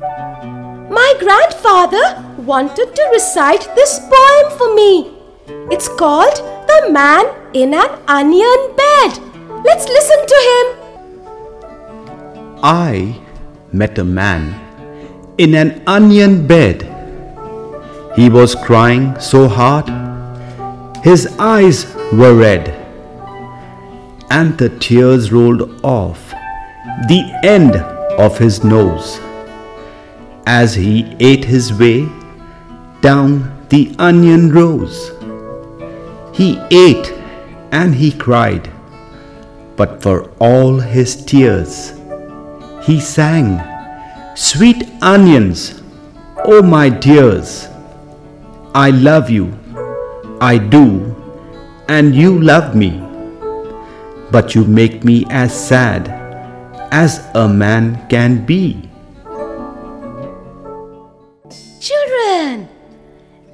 My grandfather wanted to recite this poem for me. It's called The Man in an Onion Bed. Let's listen to him. I met a man in an onion bed. He was crying so hard, his eyes were red, and the tears rolled off the end of his nose as he ate his way down the onion rows. He ate and he cried, but for all his tears, he sang, Sweet onions, oh my dears, I love you, I do, and you love me, but you make me as sad as a man can be. Children,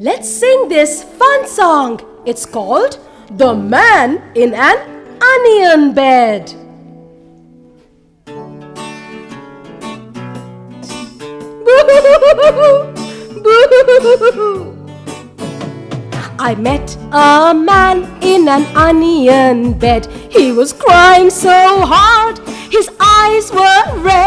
let's sing this fun song. It's called The Man in an Onion Bed. I met a man in an onion bed. He was crying so hard, his eyes were red.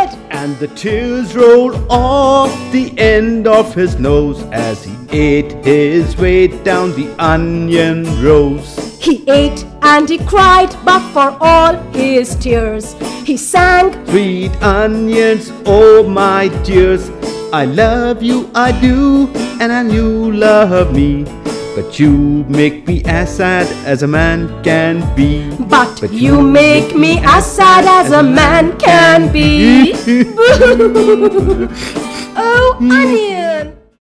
And the tears rolled off the end of his nose as he ate his way down the onion rows. He ate and he cried, but for all his tears, he sang, Sweet onions, oh my dears, I love you, I do, and I you love me. But you make me as sad as a man can be. But, you make me as sad as a man can be. oh, onion.